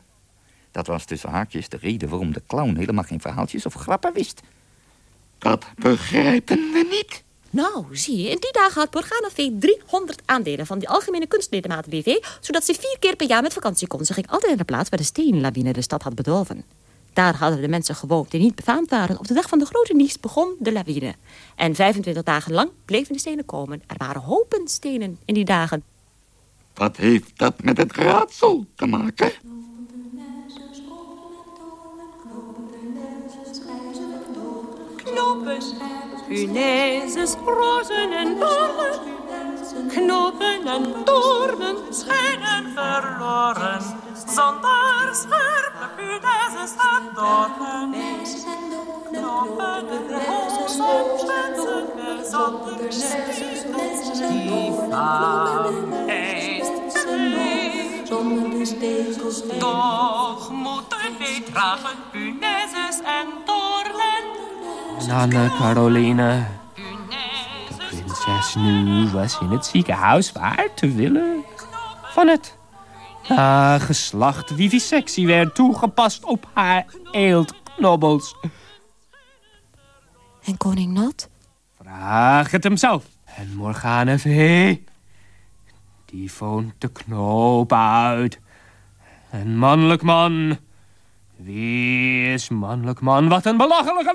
Dat was tussen haakjes de reden waarom de clown helemaal geen verhaaltjes of grappen wist. Dat begrijpen we niet. Nou, zie je, in die dagen had Morgana V 300 aandelen van die Algemene Kunstledematen BV, zodat ze vier keer per jaar met vakantie kon. Ze ging altijd naar de plaats waar de steenlawine de stad had bedolven. Daar hadden de mensen gewoond die niet befaamd waren. Op de dag van de grote nies begon de lawine. En 25 dagen lang bleven de stenen komen. Er waren hopen stenen in die dagen. Wat heeft dat met het raadsel te maken? Knoppen, punaises, rozen en doornen. Knopen en doornen schijnen verloren. Zonder scherpe punaises en dorpen. Knoppen, rozen, spitsen, en zonder die vaan eist zonder Toch moeten wij dragen punaises en doornen. Nanne Caroline. De prinses nu was in het ziekenhuis waar te willen van het nageslacht vivisectie werd toegepast op haar eeltknobbels. En koning Nat? Vraag het hem zelf. En Morgane V. Die vond de knoop uit. En mannelijk man. Wie is mannelijk man? Wat een belachelijke!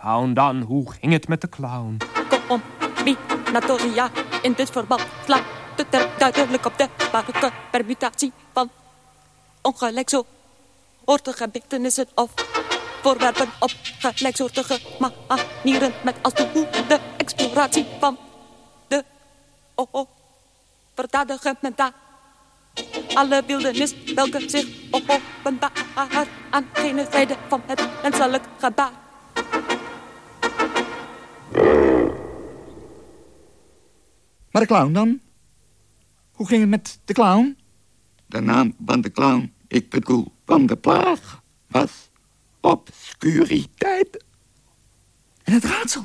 clown dan, hoe ging het met de clown? Combinatoria in dit verband slaat het er duidelijk op de welke permutatie van ongelijksoortige beeltenissen of voorwerpen op gelijksoortige manieren met als doel de exploratie van de overdadige mentaal. Alle wildernis welke zich openbaar aan gene zijde van het menselijk gebaar. Maar de clown dan? Hoe ging het met de clown? De naam van de clown, ik bedoel van de plaag, was obscuriteit. En het raadsel?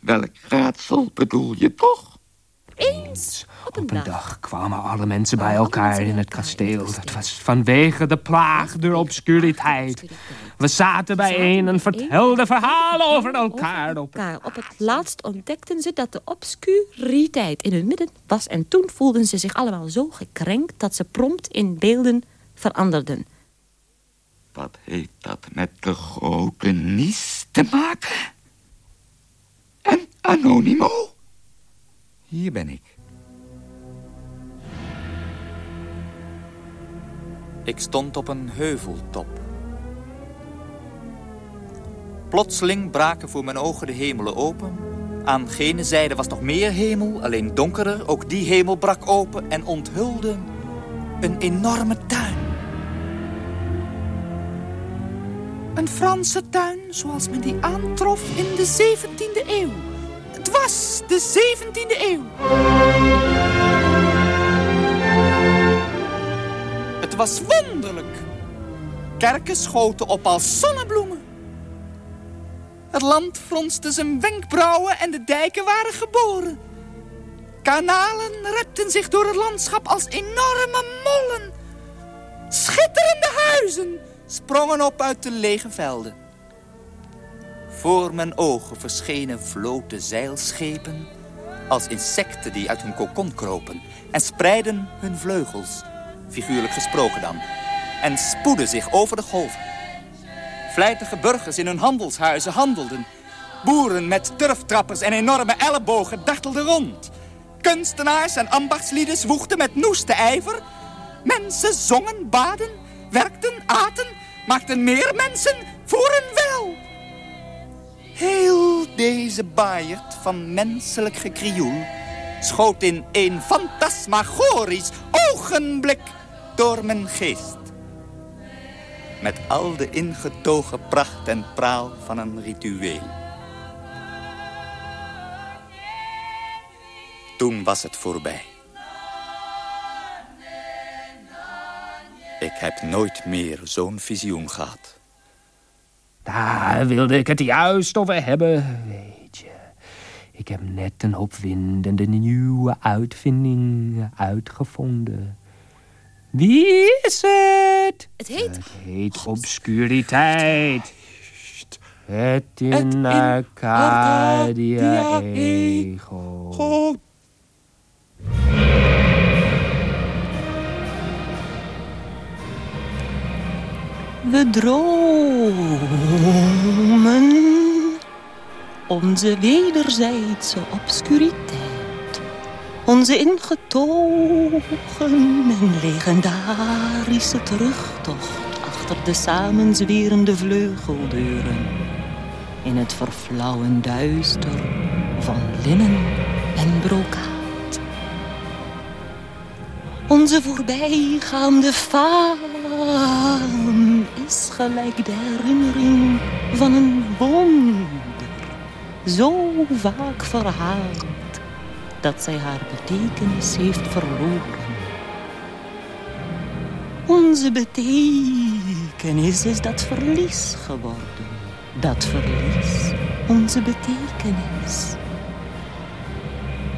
Welk raadsel bedoel je toch? Eens op een, dag. kwamen alle mensen bij elkaar in het kasteel. Dat was vanwege de plaag der obscuriteit. We zaten bijeen en vertelden verhalen over elkaar. Op Op het laatst ontdekten ze dat de obscuriteit in hun midden was... en toen voelden ze zich allemaal zo gekrenkt... dat ze prompt in beelden veranderden. Wat heeft dat met de grote Nies te maken? En Anonimo? Hier ben ik. Ik stond op een heuveltop. Plotseling braken voor mijn ogen de hemelen open. Aan gene zijde was nog meer hemel, alleen donkerder. Ook die hemel brak open en onthulde een enorme tuin. Een Franse tuin zoals men die aantrof in de 17e eeuw. Het was de 17e eeuw. Was wonderlijk. Kerken schoten op als zonnebloemen. Het land fronste zijn wenkbrauwen en de dijken waren geboren. Kanalen repten zich door het landschap als enorme mollen. Schitterende huizen sprongen op uit de lege velden. Voor mijn ogen verschenen vloten zeilschepen... als insecten die uit hun kokon kropen... en spreidden hun vleugels, figuurlijk gesproken dan... en spoedden zich over de golven. Vlijtige burgers in hun handelshuizen handelden. Boeren met turftrappers en enorme ellebogen dartelden rond. Kunstenaars en ambachtslieden zwoegden met noeste ijver. Mensen zongen, baden, werkten, aten, maakten meer mensen voor hun wel. Heel deze baaierd van menselijk gekrioel schoot in een fantasmagorisch ogenblik door mijn geest. Met al de ingetogen pracht en praal van een ritueel. Toen was het voorbij. Ik heb nooit meer zo'n visioen gehad. Daar wilde ik het juist over hebben. Ik heb net een opwindende nieuwe uitvinding uitgevonden. Wie is het? Het heet... Heet obscuriteit. Het in, Arcadia, We onze wederzijdse obscuriteit. Onze ingetogen en legendarische terugtocht achter de samenzwerende vleugeldeuren. In het verflauwend duister van linnen en brokaat. Onze voorbijgaande faam is gelijk de herinnering van een wonder. Zo vaak verhaald dat zij haar betekenis heeft verloren. Onze betekenis is dat verlies geworden. Dat verlies, onze betekenis.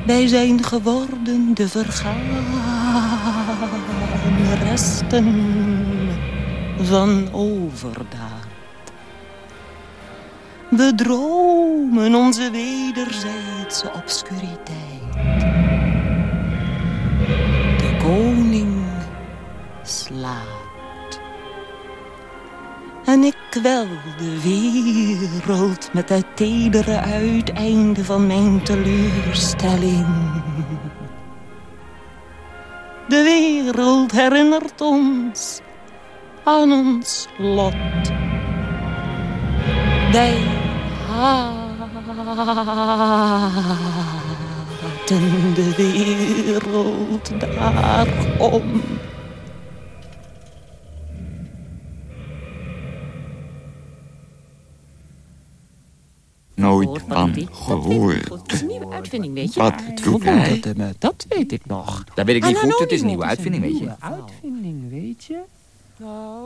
Wij zijn geworden de vergane resten van overdaad. We dromen onze wederzijdse obscuriteit. De koning slaapt. En ik kwel de wereld met het tedere uiteinde van mijn teleurstelling. De wereld herinnert ons aan ons lot. Wij haten de wereld daarom. Nooit van gehoord. Het is een nieuwe uitvinding, weet je. Wat Het doet hij? dat weet ik nog. Dat weet ik niet Aan goed, het is een nieuwe uitvinding, weet je. Nieuwe uitvinding, weet je?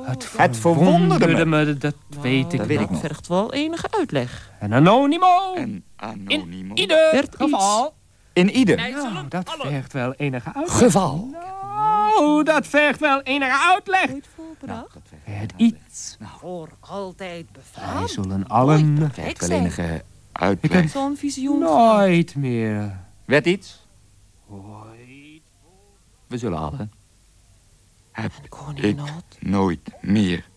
Het Het verwonderde me. me, dat weet ik dat weet nog. ik nog. vergt wel enige uitleg. En Anonimo! En anonimo. Ieder Werd geval. In ieder Nou, dat vergt wel enige uitleg. geval. Nou, dat vergt wel enige uitleg. Het iets. Voor altijd Wij befaamd. zullen allen Vergt wel enige uitleg. Zo'n visioen. nooit meer. Werd iets? We zullen allen. Heb Koning ik nooit meer.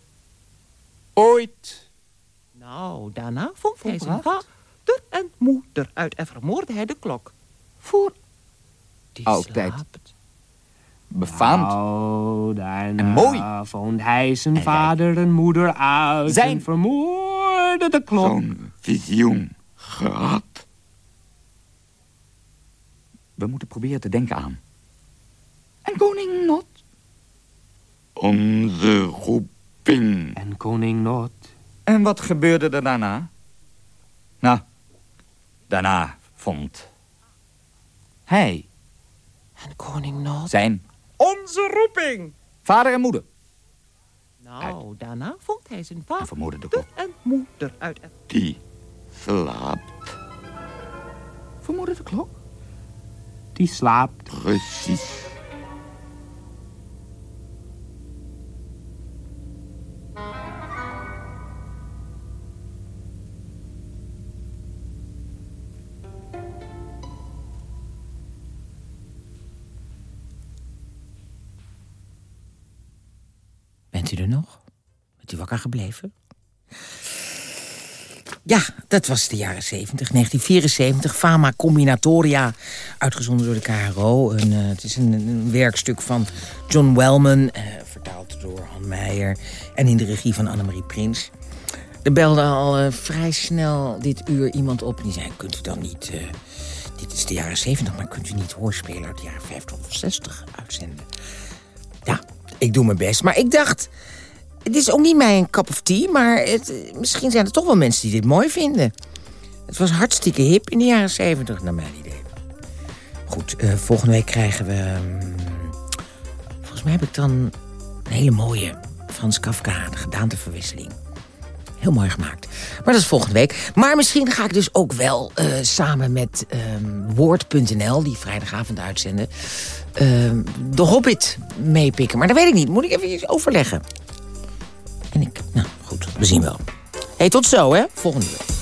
Ooit. Nou, daarna vond hij zijn vader en moeder uit en vermoordde hij de klok. Voor die Altijd. slaapt. Befaamd. Nou, daarna En mooi. vond hij zijn En vader en moeder uit Zijn- en vermoorde de klok. Zo'n visioen gehad. We moeten proberen te denken aan. En koning Not? Onze roeping. En koning Not. En wat gebeurde er daarna? Nou, daarna vond hij En koning Nood. zijn Onze roeping. vader en moeder. Nou, daarna vond hij zijn En vader vermoordde de klok. en moeder uit en... Die slaapt. Vermoordde de klok? Die slaapt. Precies. Nog? Bent u wakker gebleven? Ja, dat was de jaren 70, 1974. Fama Combinatoria, uitgezonden door de KRO. Eh, het is een, werkstuk van John Wellman, eh, vertaald door Han Meijer... en in de regie van Annemarie Prins. Er belde al eh, vrij snel dit uur iemand op en die zei... kunt u dan niet, dit is de jaren 70, maar kunt u niet hoorspelen uit de jaren 50 of 60 uitzenden? Ik doe mijn best, maar ik dacht... Het is ook niet mijn cup of tea, maar het, misschien zijn er toch wel mensen die dit mooi vinden. Het was hartstikke hip in de jaren 70, naar mijn idee. Goed, eh, volgende week krijgen we... mm, volgens mij heb ik dan een hele mooie Frans Kafka, de gedaanteverwisseling. Heel mooi gemaakt. Maar dat is volgende week. Maar misschien ga ik dus ook wel eh, samen met ehm, Woord.nl... die vrijdagavond uitzenden... ehm, de Hobbit meepikken. Maar dat weet ik niet. Moet ik even overleggen. En ik, nou goed, we zien wel. hey, tot zo hè, volgende week.